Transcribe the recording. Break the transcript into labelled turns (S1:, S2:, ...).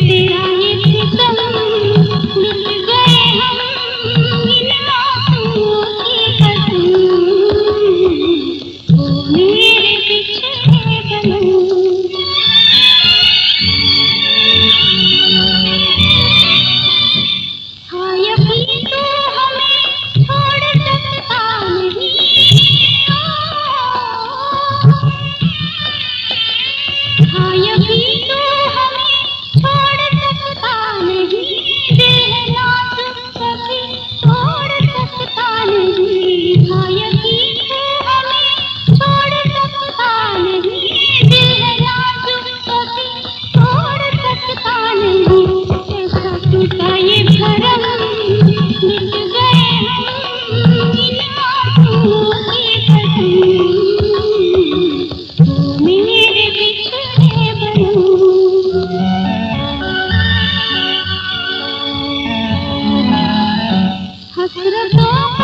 S1: तेरा hasret